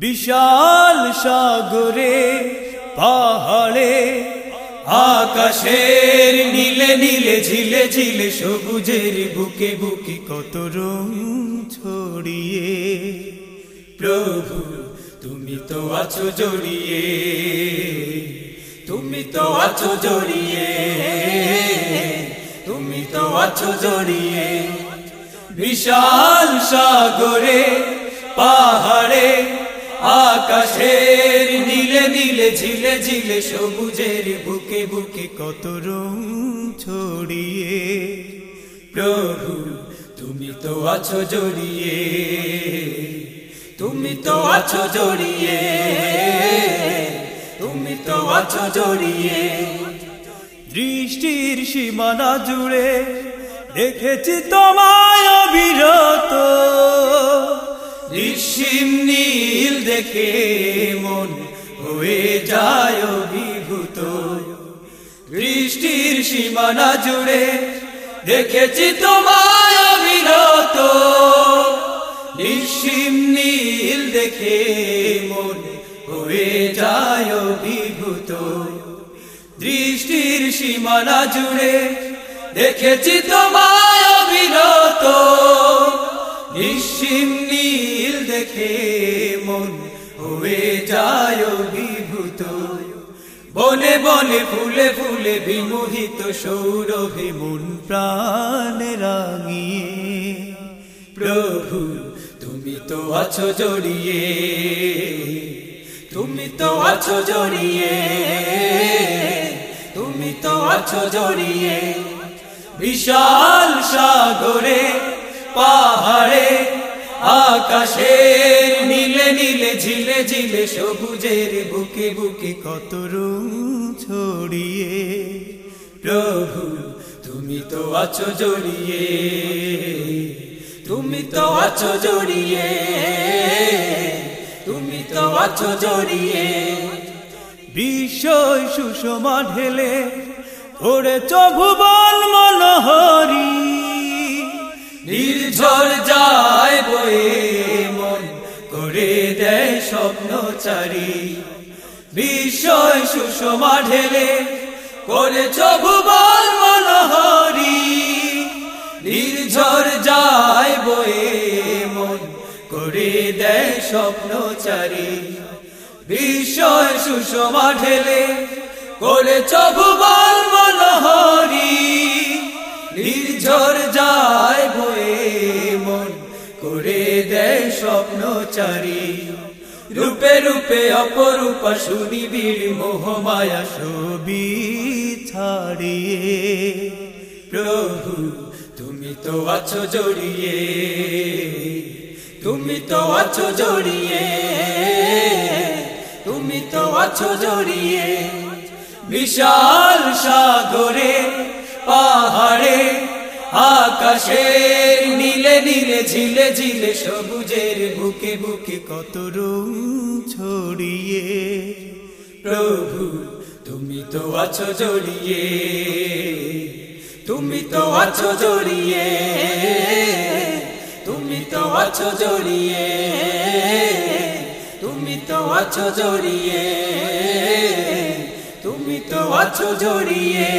বিশাল সাগরে, পাহাড়ে, আকাশের নীলে নীলে, ঝিলে ঝিলে সবুজের বুকে বুকে কত রং ছড়িয়ে। প্রভু, তুমি তো আছো জড়িয়ে, তুমি তো আছো জড়িয়ে, তুমি তো আছো জড়িয়ে। বিশাল সাগরে, পাহাড়ে আকাশের নীলে নীলে ঝিলে ঝিলে সবুজের বুকে বুকে কত রং ছড়িয়ে। প্রভু, তুমি তো আছো জড়িয়ে। তুমি তো আছো জড়িয়ে। তুমি তো আছো জড়িয়ে। দৃষ্টির সীমানা জুড়ে দেখেছি তোমায় অবিরত। ঋষিম নীল দেখে মন হয়ে যায় অভিভূত। দৃষ্টির সীমানা জুড়ে দেখেছি তোমায় অবিরত। ঋষিম নীল দেখে মন হয়ে যায় বিভূত দৃষ্টির সীমানা জুড়ে দেখেছি তোমায় অবিরত। নিঃসীম নীল দেখে মন হয়ে যায় বিভূত বনে বনে ফুলে ফুলে বিমোহিত সৌরভে মন প্রাণ রাঙিয়ে, প্রভু, তুমি তো আছো জড়িয়ে, তুমি তো আছো জড়িয়ে, তুমি তো আছো জড়িয়ে। বিশাল সাগরে পাহাড়ে, আকাশের নীলে নীলে ঝিলে ঝিলে সবুজের বুকে বুকে কত ছড়িয়ে। প্রভু, তুমি তো আছো জড়িয়ে, তুমি তো আছো জড়িয়ে, তুমি তো আছো জড়িয়ে। বিষয় সুষমা ঢেলে করেছ ভুবন মনোহরি। নির্ঝর যায় বয়ে মন করে দেয় স্বপ্নচারী বিষয় সুষমা ঢেলে করেছ ভুবন মনোহরি। নির্ঝর যায় বয়ে মন করে দেয় স্বপ্নচারী বিষয় সুষমা ঢেলে করেছ ভুবন স্বপ্নচারী রূপে রূপে অপরূপ সুনিবিড় মোহমায়া ছবি ছাড়িয়ে। প্রভু, তুমি তো আছো জড়িয়ে। তুমি তো আছো জড়িয়ে। তুমি তো আছো জড়িয়ে। বিশাল সাগরে, পাহাড়ে আকাশের নীলে নীলে ঝিলে ঝিলে সবুজের বুকে বুকে কত রং ছড়িয়ে। প্রভু, তুমি তো আছো জড়িয়ে। তুমি তো আছো জড়িয়ে। তুমি তো আছো জড়িয়ে। তুমি তো আছো জড়িয়ে। তুমি তো আছো জড়িয়ে।